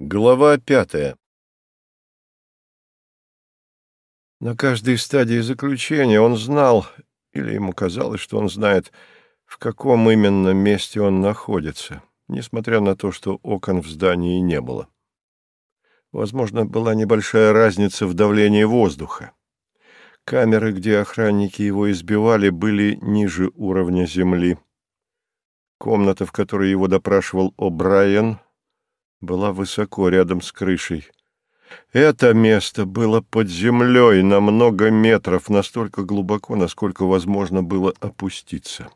Глава пятая На каждой стадии заключения он знал, или ему казалось, что он знает, в каком именно месте он находится, несмотря на то, что окон в здании не было. Возможно, была небольшая разница в давлении воздуха. Камеры, где охранники его избивали, были ниже уровня земли. Комната, в которой его допрашивал О'Брайен, была высоко рядом с крышей. Это место было под землей на много метров, настолько глубоко, насколько возможно было опуститься.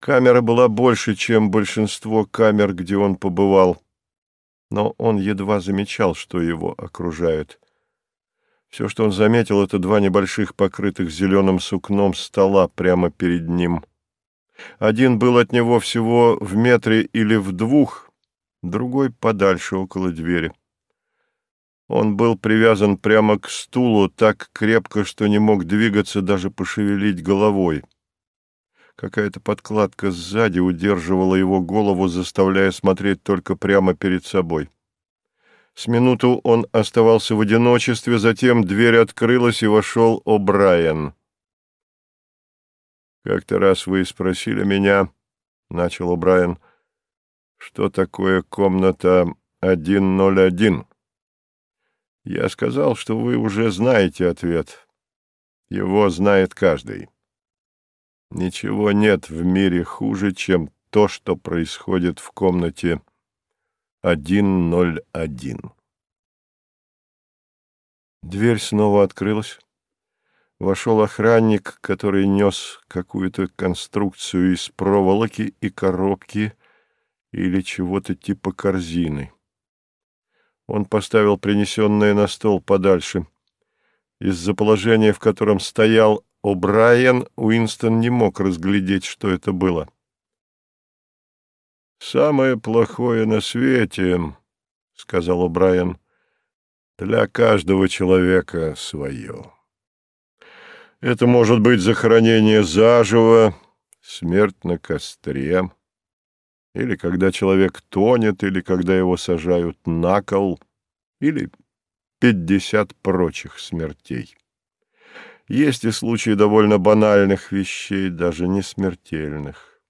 Камера была больше, чем большинство камер, где он побывал, но он едва замечал, что его окружает. Все, что он заметил, это два небольших покрытых зеленым сукном стола прямо перед ним. Один был от него всего в метре или в двух, другой подальше, около двери. Он был привязан прямо к стулу так крепко, что не мог двигаться, даже пошевелить головой. Какая-то подкладка сзади удерживала его голову, заставляя смотреть только прямо перед собой. С минуту он оставался в одиночестве, затем дверь открылась, и вошел О'Брайен. «Как-то раз вы спросили меня, — начал О'Брайен, — что такое комната 101. Я сказал, что вы уже знаете ответ. Его знает каждый». Ничего нет в мире хуже, чем то, что происходит в комнате 101. Дверь снова открылась. Вошел охранник, который нес какую-то конструкцию из проволоки и коробки или чего-то типа корзины. Он поставил принесенное на стол подальше. Из-за положения, в котором стоял, О'Брайен Уинстон не мог разглядеть, что это было. «Самое плохое на свете, — сказал О'Брайен, — для каждого человека свое. Это может быть захоронение заживо, смерть на костре, или когда человек тонет, или когда его сажают на кол, или пятьдесят прочих смертей. Есть и случаи довольно банальных вещей, даже не смертельных.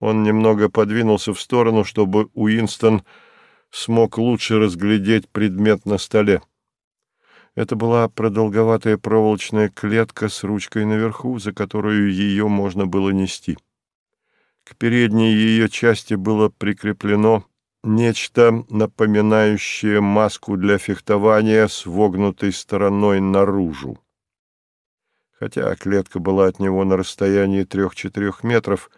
Он немного подвинулся в сторону, чтобы Уинстон смог лучше разглядеть предмет на столе. Это была продолговатая проволочная клетка с ручкой наверху, за которую ее можно было нести. К передней ее части было прикреплено нечто, напоминающее маску для фехтования с вогнутой стороной наружу. Хотя клетка была от него на расстоянии трех-четырех метров,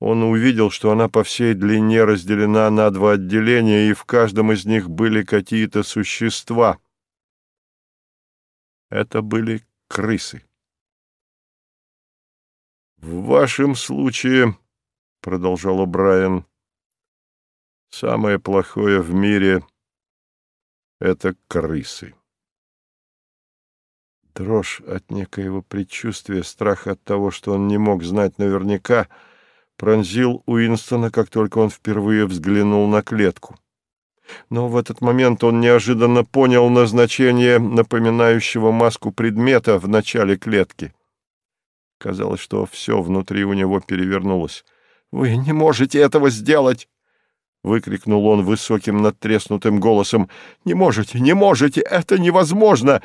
он увидел, что она по всей длине разделена на два отделения, и в каждом из них были какие-то существа. Это были крысы. «В вашем случае, — продолжал Брайан, — Самое плохое в мире — это крысы. Дрожь от некоего предчувствия, страх от того, что он не мог знать наверняка, пронзил Уинстона, как только он впервые взглянул на клетку. Но в этот момент он неожиданно понял назначение напоминающего маску предмета в начале клетки. Казалось, что все внутри у него перевернулось. «Вы не можете этого сделать!» выкрикнул он высоким надтреснутым голосом. «Не можете, не можете! Это невозможно!»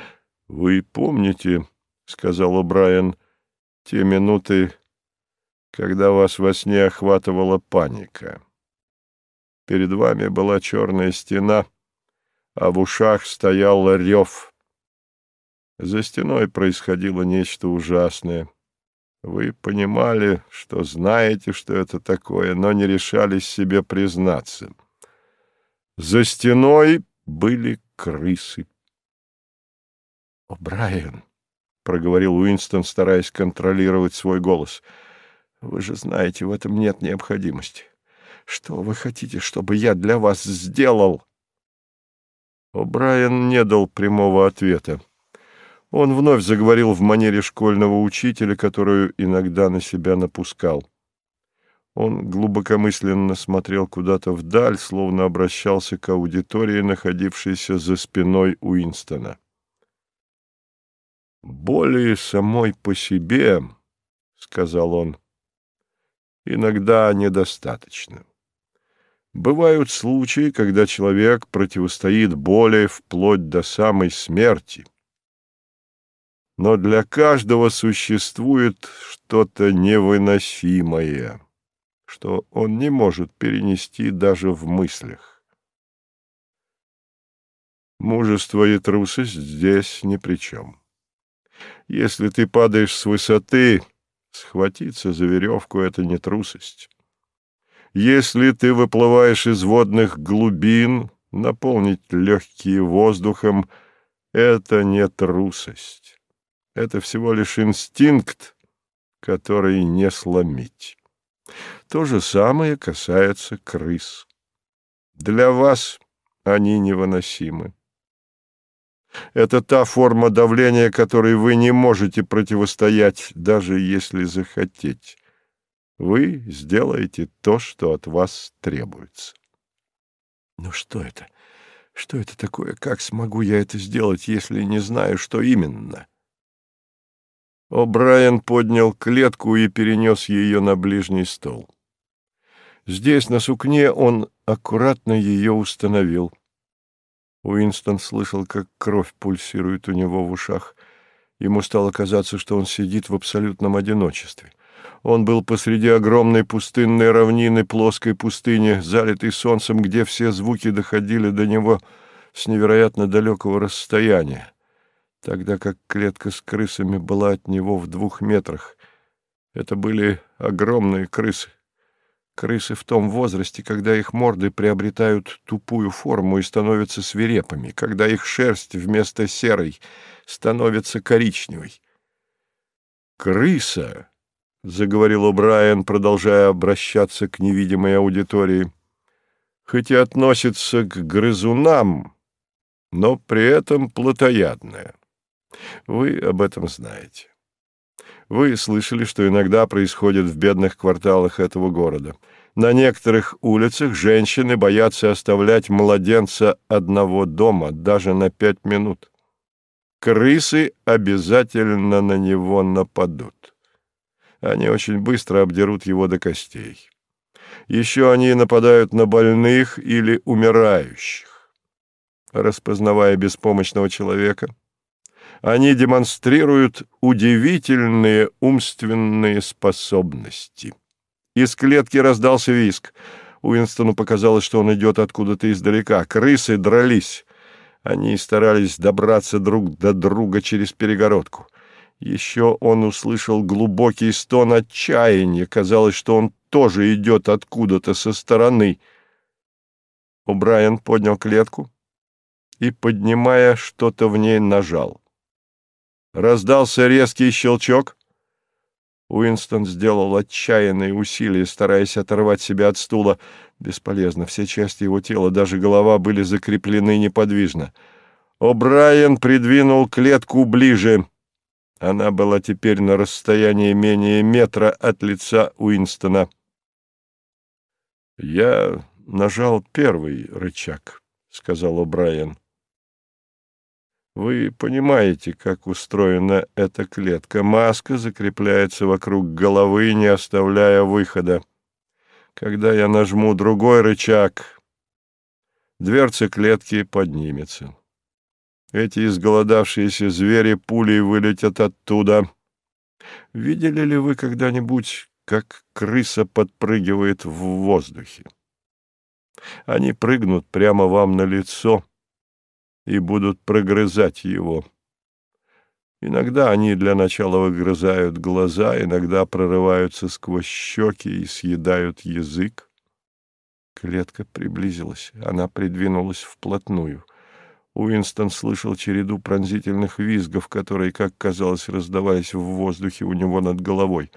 «Вы помните, — сказал Брайан, — те минуты, когда вас во сне охватывала паника. Перед вами была черная стена, а в ушах стоял рев. За стеной происходило нечто ужасное — вы понимали, что знаете, что это такое, но не решались себе признаться. За стеной были крысы. — О, Брайан, — проговорил Уинстон, стараясь контролировать свой голос, — вы же знаете, в этом нет необходимости. Что вы хотите, чтобы я для вас сделал? О'Брайен не дал прямого ответа. Он вновь заговорил в манере школьного учителя, которую иногда на себя напускал. Он глубокомысленно смотрел куда-то вдаль, словно обращался к аудитории, находившейся за спиной Уинстона. «Боли самой по себе, — сказал он, — иногда недостаточно. Бывают случаи, когда человек противостоит боли вплоть до самой смерти. Но для каждого существует что-то невыносимое, что он не может перенести даже в мыслях. Мужество и трусость здесь ни при чем. Если ты падаешь с высоты, схватиться за веревку — это не трусость. Если ты выплываешь из водных глубин, наполнить легкие воздухом — это не трусость. Это всего лишь инстинкт, который не сломить. То же самое касается крыс. Для вас они невыносимы. Это та форма давления, которой вы не можете противостоять, даже если захотеть. Вы сделаете то, что от вас требуется. Ну что это? Что это такое? Как смогу я это сделать, если не знаю, что именно? О'Брайен поднял клетку и перенес ее на ближний стол. Здесь, на сукне, он аккуратно ее установил. Уинстон слышал, как кровь пульсирует у него в ушах. Ему стало казаться, что он сидит в абсолютном одиночестве. Он был посреди огромной пустынной равнины, плоской пустыни, залитой солнцем, где все звуки доходили до него с невероятно далекого расстояния, тогда как клетка с крысами была от него в двух метрах. Это были огромные крысы. Крысы в том возрасте, когда их морды приобретают тупую форму и становятся свирепыми, когда их шерсть вместо серой становится коричневой. «Крыса!» — заговорил О'Брайен, продолжая обращаться к невидимой аудитории, — «хоть и относится к грызунам, но при этом плотоядная. Вы об этом знаете. Вы слышали, что иногда происходит в бедных кварталах этого города. На некоторых улицах женщины боятся оставлять младенца одного дома даже на пять минут. Крысы обязательно на него нападут. Они очень быстро обдерут его до костей. Еще они нападают на больных или умирающих. Распознавая беспомощного человека, они демонстрируют удивительные умственные способности. Из клетки раздался виск. Уинстону показалось, что он идет откуда-то издалека. Крысы дрались. Они старались добраться друг до друга через перегородку. Еще он услышал глубокий стон отчаяния. Казалось, что он тоже идет откуда-то со стороны. Брайан поднял клетку и, поднимая что-то в ней, нажал. Раздался резкий щелчок. Уинстон сделал отчаянные усилия, стараясь оторвать себя от стула. Бесполезно, все части его тела, даже голова, были закреплены неподвижно. О'Брайен придвинул клетку ближе. Она была теперь на расстоянии менее метра от лица Уинстона. «Я нажал первый рычаг», — сказал О'Брайен. Вы понимаете, как устроена эта клетка. Маска закрепляется вокруг головы, не оставляя выхода. Когда я нажму другой рычаг, дверца клетки поднимется. Эти изголодавшиеся звери пулей вылетят оттуда. Видели ли вы когда-нибудь, как крыса подпрыгивает в воздухе? Они прыгнут прямо вам на лицо — и будут прогрызать его. Иногда они для начала выгрызают глаза, иногда прорываются сквозь щеки и съедают язык. Клетка приблизилась, она придвинулась вплотную. Уинстон слышал череду пронзительных визгов, которые, как казалось, раздавались в воздухе у него над головой.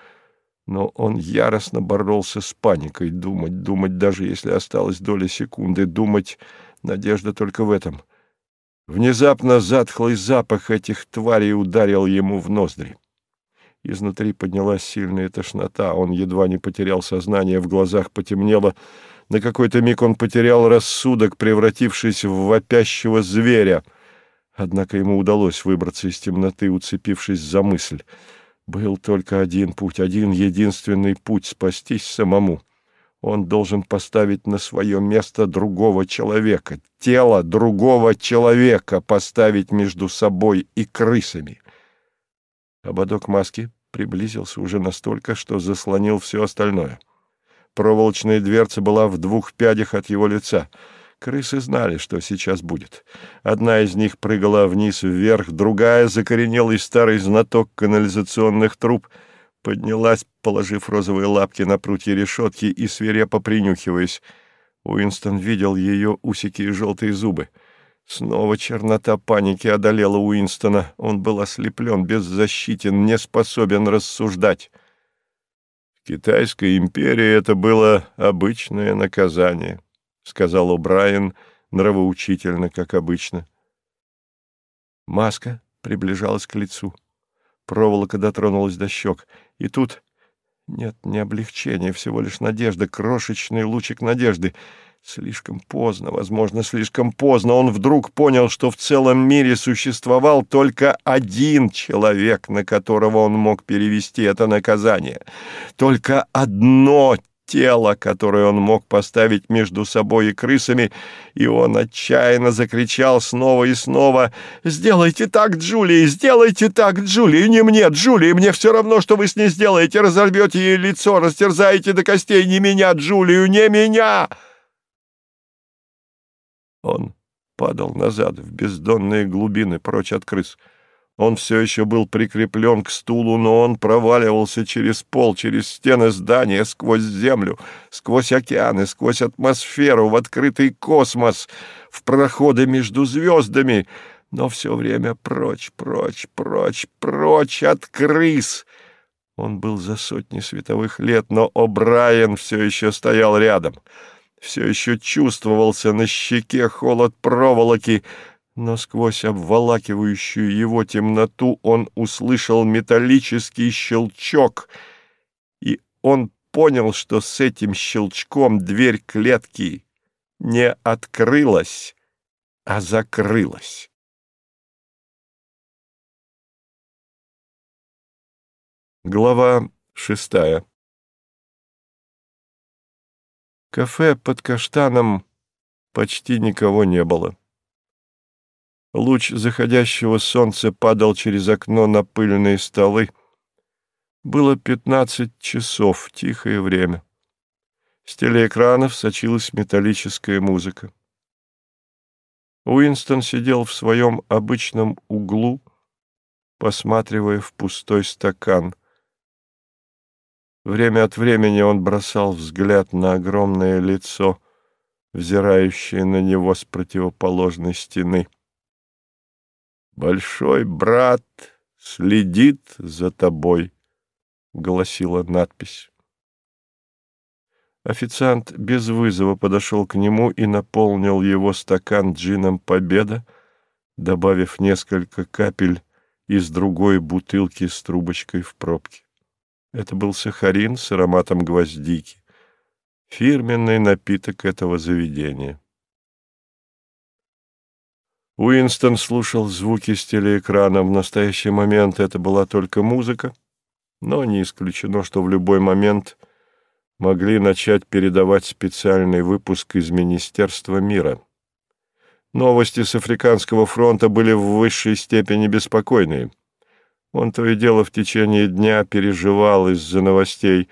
Но он яростно боролся с паникой. Думать, думать, даже если осталась доля секунды, думать — надежда только в этом — Внезапно затхлый запах этих тварей ударил ему в ноздри. Изнутри поднялась сильная тошнота. Он едва не потерял сознание, в глазах потемнело. На какой-то миг он потерял рассудок, превратившись в вопящего зверя. Однако ему удалось выбраться из темноты, уцепившись за мысль. Был только один путь, один единственный путь — спастись самому. Он должен поставить на свое место другого человека, тело другого человека поставить между собой и крысами. Ободок маски приблизился уже настолько, что заслонил все остальное. Проволочная дверца была в двух пядях от его лица. Крысы знали, что сейчас будет. Одна из них прыгала вниз вверх, другая, закоренелый старый знаток канализационных труб, поднялась, положив розовые лапки на прутья решетки и свирепо принюхиваясь. Уинстон видел ее усики и желтые зубы. Снова чернота паники одолела Уинстона. Он был ослеплен, беззащитен, не способен рассуждать. Китайской империи это было обычное наказание, — сказал О'Брайен нравоучительно, как обычно. Маска приближалась к лицу. Проволока дотронулась до щек. И тут... Нет, не облегчение, всего лишь надежда, крошечный лучик надежды — Слишком поздно, возможно, слишком поздно. Он вдруг понял, что в целом мире существовал только один человек, на которого он мог перевести это наказание. Только одно тело, которое он мог поставить между собой и крысами, и он отчаянно закричал снова и снова «Сделайте так, Джулии! Сделайте так, Джулии! Не мне, Джулии! Мне все равно, что вы с ней сделаете! Разорвете ей лицо, растерзаете до костей! Не меня, Джулию! Не меня!» Он падал назад в бездонные глубины, прочь от крыс. Он все еще был прикреплен к стулу, но он проваливался через пол, через стены здания, сквозь землю, сквозь океаны, сквозь атмосферу, в открытый космос, в проходы между звездами, но все время прочь, прочь, прочь, прочь от крыс. Он был за сотни световых лет, но О'Брайен все еще стоял рядом — все еще чувствовался на щеке холод проволоки, но сквозь обволакивающую его темноту он услышал металлический щелчок, и он понял, что с этим щелчком дверь клетки не открылась, а закрылась. Глава шестая кафе под каштаном почти никого не было. Луч заходящего солнца падал через окно на пыльные столы. Было пятнадцать часов, тихое время. С телеэкранов сочилась металлическая музыка. Уинстон сидел в своем обычном углу, посматривая в пустой стакан — Время от времени он бросал взгляд на огромное лицо, взирающее на него с противоположной стены. «Большой брат следит за тобой», — гласила надпись. Официант без вызова подошел к нему и наполнил его стакан джином «Победа», добавив несколько капель из другой бутылки с трубочкой в пробке. Это был сахарин с ароматом гвоздики, фирменный напиток этого заведения. Уинстон слушал звуки с телеэкрана. В настоящий момент это была только музыка, но не исключено, что в любой момент могли начать передавать специальный выпуск из Министерства мира. Новости с Африканского фронта были в высшей степени беспокойные. Он то и дело в течение дня переживал из-за новостей.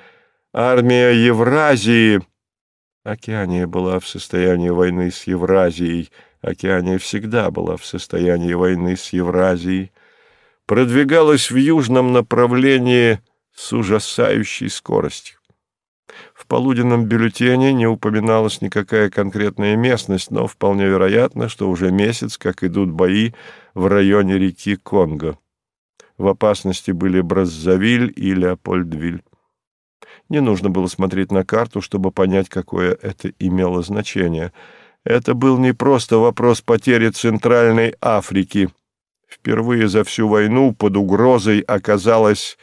Армия Евразии... Океания была в состоянии войны с Евразией. Океания всегда была в состоянии войны с Евразией. Продвигалась в южном направлении с ужасающей скоростью. В полуденном бюллетене не упоминалась никакая конкретная местность, но вполне вероятно, что уже месяц, как идут бои в районе реки Конго. В опасности были Браззавиль и Леопольдвиль. Не нужно было смотреть на карту, чтобы понять, какое это имело значение. Это был не просто вопрос потери Центральной Африки. Впервые за всю войну под угрозой оказалась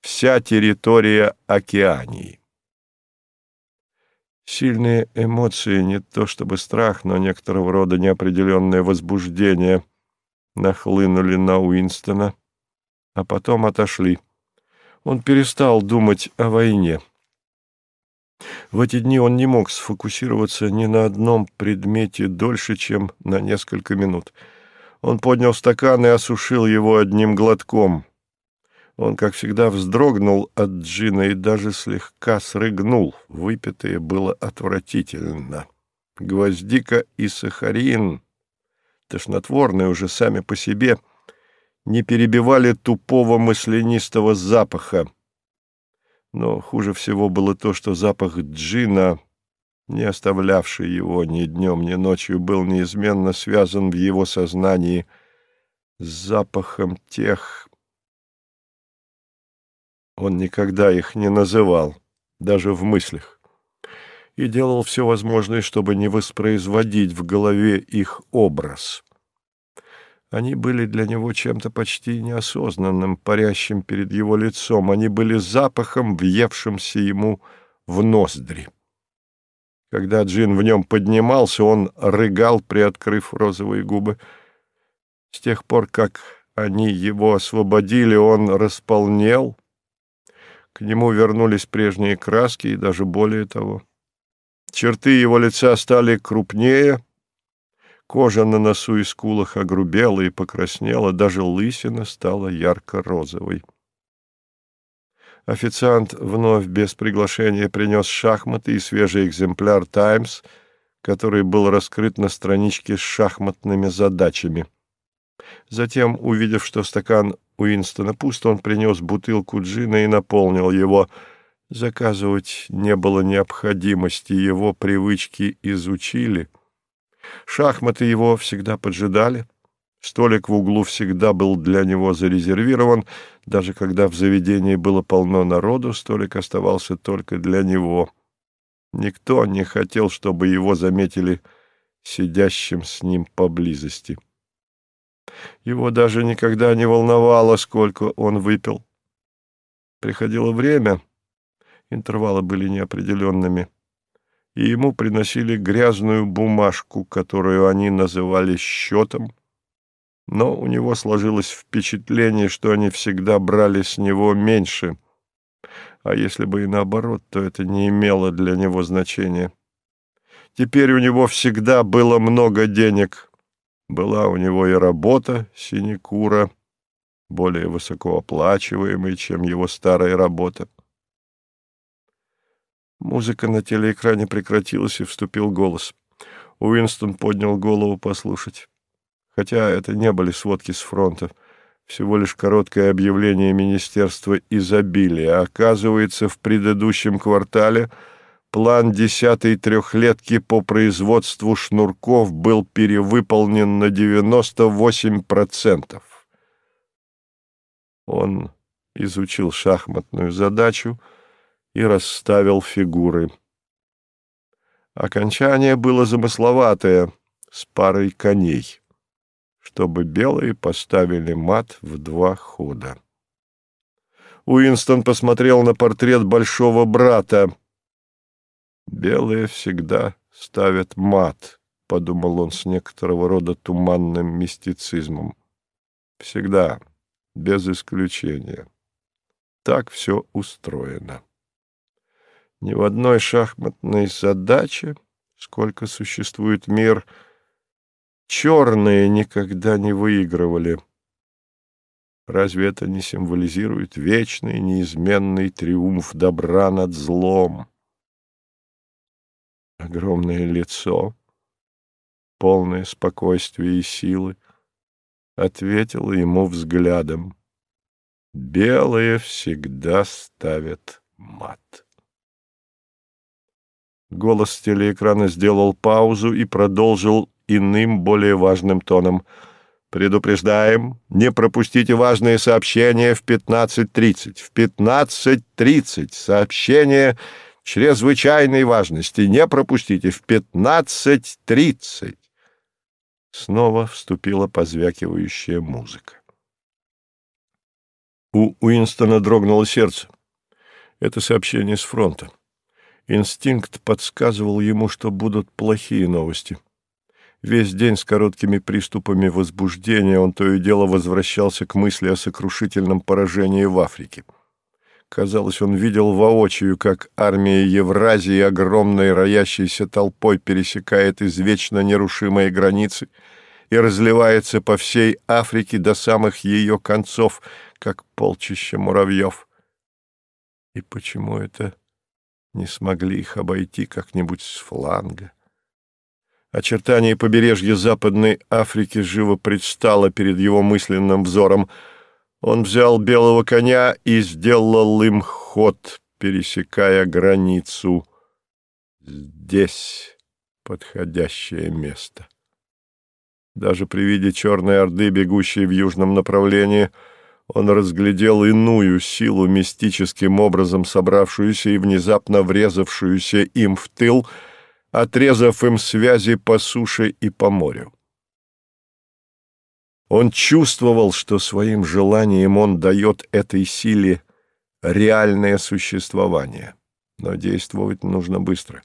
вся территория Океании. Сильные эмоции, не то чтобы страх, но некоторого рода неопределенное возбуждение нахлынули на Уинстона, а потом отошли. Он перестал думать о войне. В эти дни он не мог сфокусироваться ни на одном предмете дольше, чем на несколько минут. Он поднял стакан и осушил его одним глотком. Он, как всегда, вздрогнул от джина и даже слегка срыгнул. Выпитое было отвратительно. Гвоздика и сахарин, тошнотворные уже сами по себе, не перебивали тупого маслянистого запаха. Но хуже всего было то, что запах джина, не оставлявший его ни днем, ни ночью, был неизменно связан в его сознании с запахом тех он никогда их не называл, даже в мыслях, и делал все возможное, чтобы не воспроизводить в голове их образ. Они были для него чем-то почти неосознанным, парящим перед его лицом. Они были запахом, въевшимся ему в ноздри. Когда Джин в нем поднимался, он рыгал, приоткрыв розовые губы. С тех пор, как они его освободили, он располнел — к нему вернулись прежние краски и даже более того. Черты его лица стали крупнее, кожа на носу и скулах огрубела и покраснела, даже лысина стала ярко-розовой. Официант вновь без приглашения принес шахматы и свежий экземпляр «Таймс», который был раскрыт на страничке с шахматными задачами. Затем, увидев, что стакан Уинстона пуст, он принес бутылку джина и наполнил его. Заказывать не было необходимости, его привычки изучили. Шахматы его всегда поджидали. Столик в углу всегда был для него зарезервирован. Даже когда в заведении было полно народу, столик оставался только для него. Никто не хотел, чтобы его заметили сидящим с ним поблизости. Его даже никогда не волновало, сколько он выпил. Приходило время, интервалы были неопределенными, и ему приносили грязную бумажку, которую они называли счетом, но у него сложилось впечатление, что они всегда брали с него меньше, а если бы и наоборот, то это не имело для него значения. Теперь у него всегда было много денег — была у него и работа, синекура, более высокооплачиваемая, чем его старая работа. Музыка на телеэкране прекратилась, и вступил голос. Уинстон поднял голову послушать. Хотя это не были сводки с фронта, всего лишь короткое объявление Министерства изобилия. Оказывается, в предыдущем квартале План десятой трехлетки по производству шнурков был перевыполнен на 98%. Он изучил шахматную задачу и расставил фигуры. Окончание было замысловатое, с парой коней, чтобы белые поставили мат в два хода. Уинстон посмотрел на портрет большого брата — Белые всегда ставят мат, — подумал он с некоторого рода туманным мистицизмом. Всегда, без исключения. Так все устроено. Ни в одной шахматной задаче, сколько существует мир, черные никогда не выигрывали. Разве это не символизирует вечный, неизменный триумф добра над злом? огромное лицо, полное спокойствия и силы, ответила ему взглядом. Белые всегда ставят мат. Голос телеэкрана сделал паузу и продолжил иным, более важным тоном. «Предупреждаем, не пропустите важные сообщения в 15.30. В 15.30 сообщение чрезвычайной важности. Не пропустите в пятнадцать тридцать. Снова вступила позвякивающая музыка. У Уинстона дрогнуло сердце. Это сообщение с фронта. Инстинкт подсказывал ему, что будут плохие новости. Весь день с короткими приступами возбуждения он то и дело возвращался к мысли о сокрушительном поражении в Африке. Казалось, он видел воочию, как армия Евразии огромной роящейся толпой пересекает извечно нерушимые границы и разливается по всей Африке до самых ее концов, как полчища муравьев. И почему это не смогли их обойти как-нибудь с фланга? Очертание побережья Западной Африки живо предстало перед его мысленным взором. Он взял белого коня и сделал им ход, пересекая границу. Здесь подходящее место. Даже при виде черной орды, бегущей в южном направлении, он разглядел иную силу, мистическим образом собравшуюся и внезапно врезавшуюся им в тыл — отрезав им связи по суше и по морю. Он чувствовал, что своим желанием он дает этой силе реальное существование. Но действовать нужно быстро.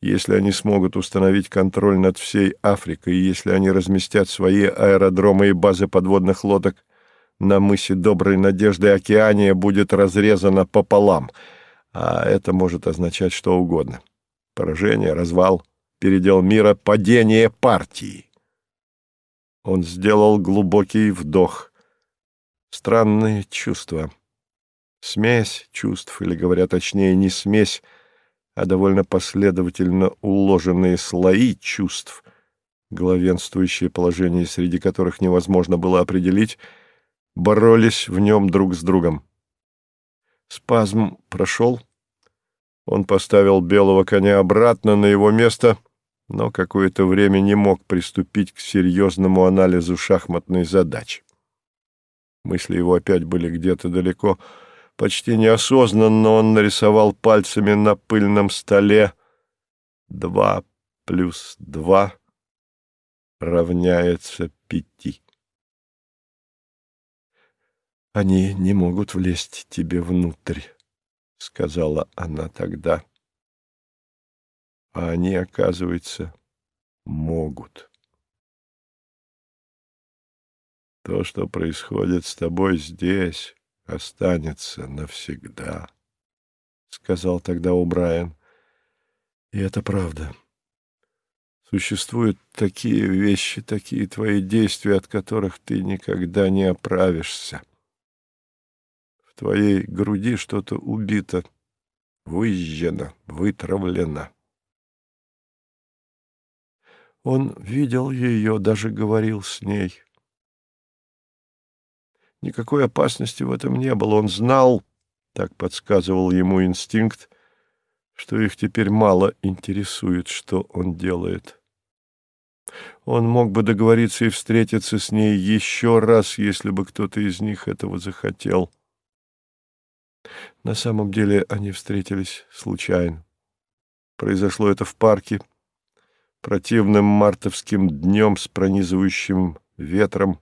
Если они смогут установить контроль над всей Африкой, если они разместят свои аэродромы и базы подводных лодок, на мысе Доброй Надежды Океания будет разрезана пополам, а это может означать что угодно. Поражение, развал, передел мира, падение партии. Он сделал глубокий вдох. Странные чувства. Смесь чувств, или, говоря точнее, не смесь, а довольно последовательно уложенные слои чувств, главенствующие положения, среди которых невозможно было определить, боролись в нем друг с другом. Спазм прошел, он поставил белого коня обратно на его место, но какое-то время не мог приступить к серьезному анализу шахматной задачи. Мысли его опять были где-то далеко. Почти неосознанно он нарисовал пальцами на пыльном столе «два плюс два равняется пяти». Они не могут влезть тебе внутрь, — сказала она тогда. А они, оказывается, могут. То, что происходит с тобой здесь, останется навсегда, — сказал тогда О'Брайен. И это правда. Существуют такие вещи, такие твои действия, от которых ты никогда не оправишься. — твоей груди что-то убито, выжжено, вытравлено. Он видел ее, даже говорил с ней. Никакой опасности в этом не было. Он знал, так подсказывал ему инстинкт, что их теперь мало интересует, что он делает. Он мог бы договориться и встретиться с ней еще раз, если бы кто-то из них этого захотел. На самом деле они встретились случайно. Произошло это в парке, противным мартовским днем с пронизывающим ветром,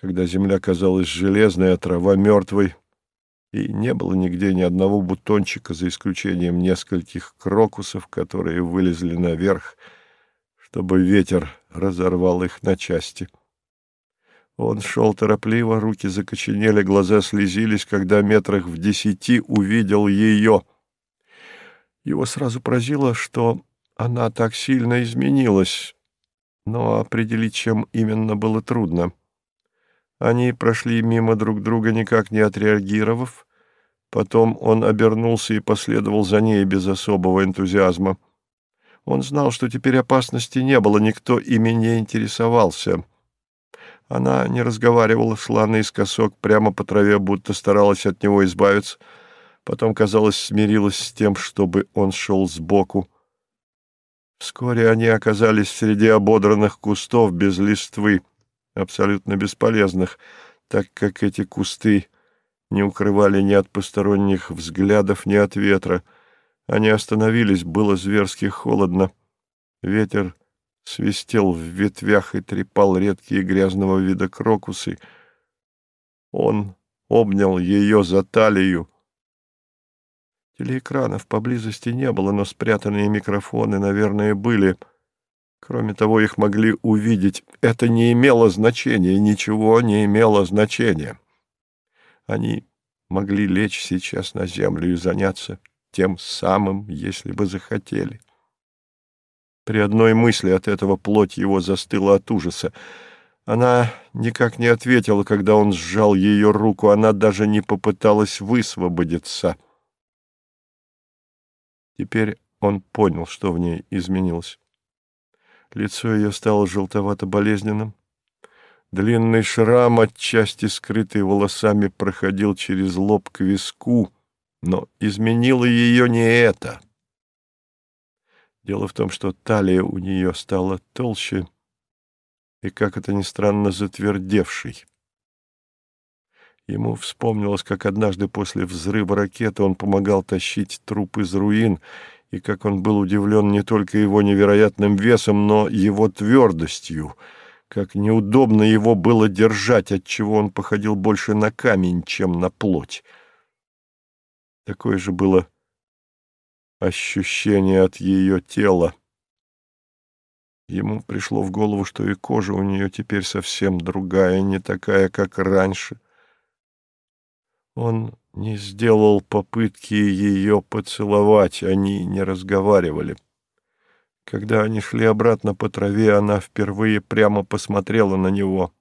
когда земля казалась железной, а трава мертвой, и не было нигде ни одного бутончика, за исключением нескольких крокусов, которые вылезли наверх, чтобы ветер разорвал их на части. Он шел торопливо, руки закоченели, глаза слезились, когда метрах в десяти увидел ее. Его сразу поразило, что она так сильно изменилась, но определить, чем именно, было трудно. Они прошли мимо друг друга, никак не отреагировав. Потом он обернулся и последовал за ней без особого энтузиазма. Он знал, что теперь опасности не было, никто ими не интересовался. Она не разговаривала, шла наискосок прямо по траве, будто старалась от него избавиться. Потом, казалось, смирилась с тем, чтобы он шел сбоку. Вскоре они оказались среди ободранных кустов без листвы, абсолютно бесполезных, так как эти кусты не укрывали ни от посторонних взглядов, ни от ветра. Они остановились, было зверски холодно. Ветер свистел в ветвях и трепал редкие грязного вида крокусы. Он обнял ее за талию. Телеэкранов поблизости не было, но спрятанные микрофоны, наверное, были. Кроме того, их могли увидеть. Это не имело значения, ничего не имело значения. Они могли лечь сейчас на землю и заняться тем самым, если бы захотели. При одной мысли от этого плоть его застыла от ужаса. Она никак не ответила, когда он сжал ее руку, она даже не попыталась высвободиться. Теперь он понял, что в ней изменилось. Лицо ее стало желтовато-болезненным. Длинный шрам, отчасти скрытый волосами, проходил через лоб к виску, но изменило ее не это. Дело в том, что талия у нее стала толще и, как это ни странно, затвердевшей. Ему вспомнилось, как однажды после взрыва ракеты он помогал тащить труп из руин, и как он был удивлен не только его невероятным весом, но его твердостью, как неудобно его было держать, отчего он походил больше на камень, чем на плоть. Такое же было ощущение от ее тела. Ему пришло в голову, что и кожа у нее теперь совсем другая, не такая, как раньше. Он не сделал попытки ее поцеловать, они не разговаривали. Когда они шли обратно по траве, она впервые прямо посмотрела на него.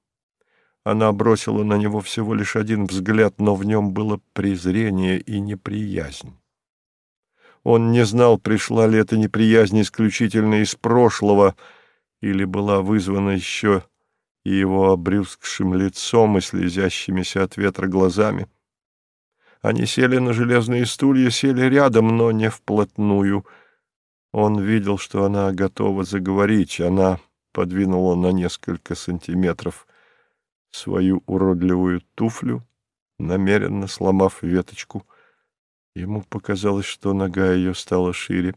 Она бросила на него всего лишь один взгляд, но в нем было презрение и неприязнь. Он не знал, пришла ли эта неприязнь исключительно из прошлого или была вызвана еще и его обрюзгшим лицом и слезящимися от ветра глазами. Они сели на железные стулья, сели рядом, но не вплотную. Он видел, что она готова заговорить. Она подвинула на несколько сантиметров свою уродливую туфлю, намеренно сломав веточку. Ему показалось, что нога ее стала шире.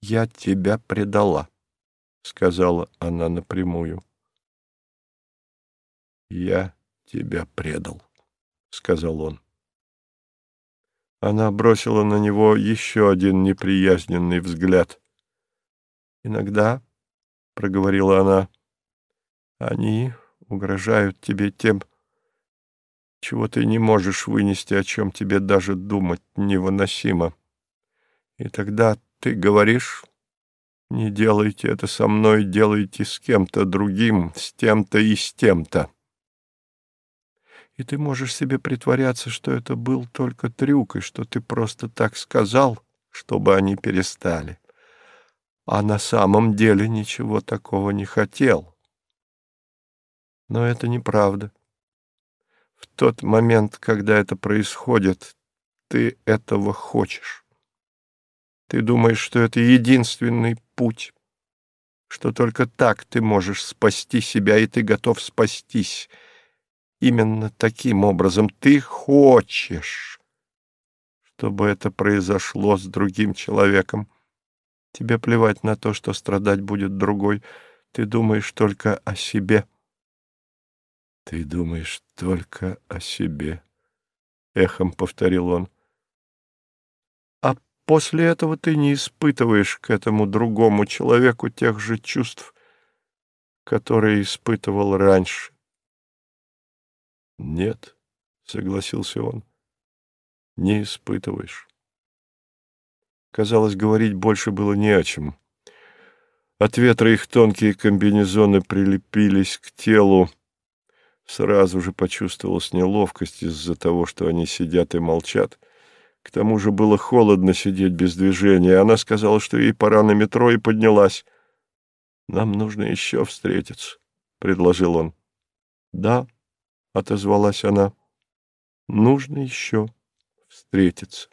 «Я тебя предала», — сказала она напрямую. «Я тебя предал», — сказал он. Она бросила на него еще один неприязненный взгляд. «Иногда», — проговорила она, — «они угрожают тебе тем, чего ты не можешь вынести, о чем тебе даже думать невыносимо. И тогда ты говоришь, не делайте это со мной, делайте с кем-то другим, с тем-то и с тем-то. И ты можешь себе притворяться, что это был только трюк, и что ты просто так сказал, чтобы они перестали. А на самом деле ничего такого не хотел. Но это неправда. В тот момент, когда это происходит, ты этого хочешь. Ты думаешь, что это единственный путь, что только так ты можешь спасти себя, и ты готов спастись. Именно таким образом ты хочешь, чтобы это произошло с другим человеком. Тебе плевать на то, что страдать будет другой. Ты думаешь только о себе. «Ты думаешь только о себе», — эхом повторил он. «А после этого ты не испытываешь к этому другому человеку тех же чувств, которые испытывал раньше». «Нет», — согласился он, — «не испытываешь». Казалось, говорить больше было не о чем. От ветра их тонкие комбинезоны прилепились к телу, Сразу же почувствовалась неловкость из-за того, что они сидят и молчат. К тому же было холодно сидеть без движения. Она сказала, что ей пора на метро, и поднялась. «Нам нужно еще встретиться», — предложил он. «Да», — отозвалась она, — «нужно еще встретиться».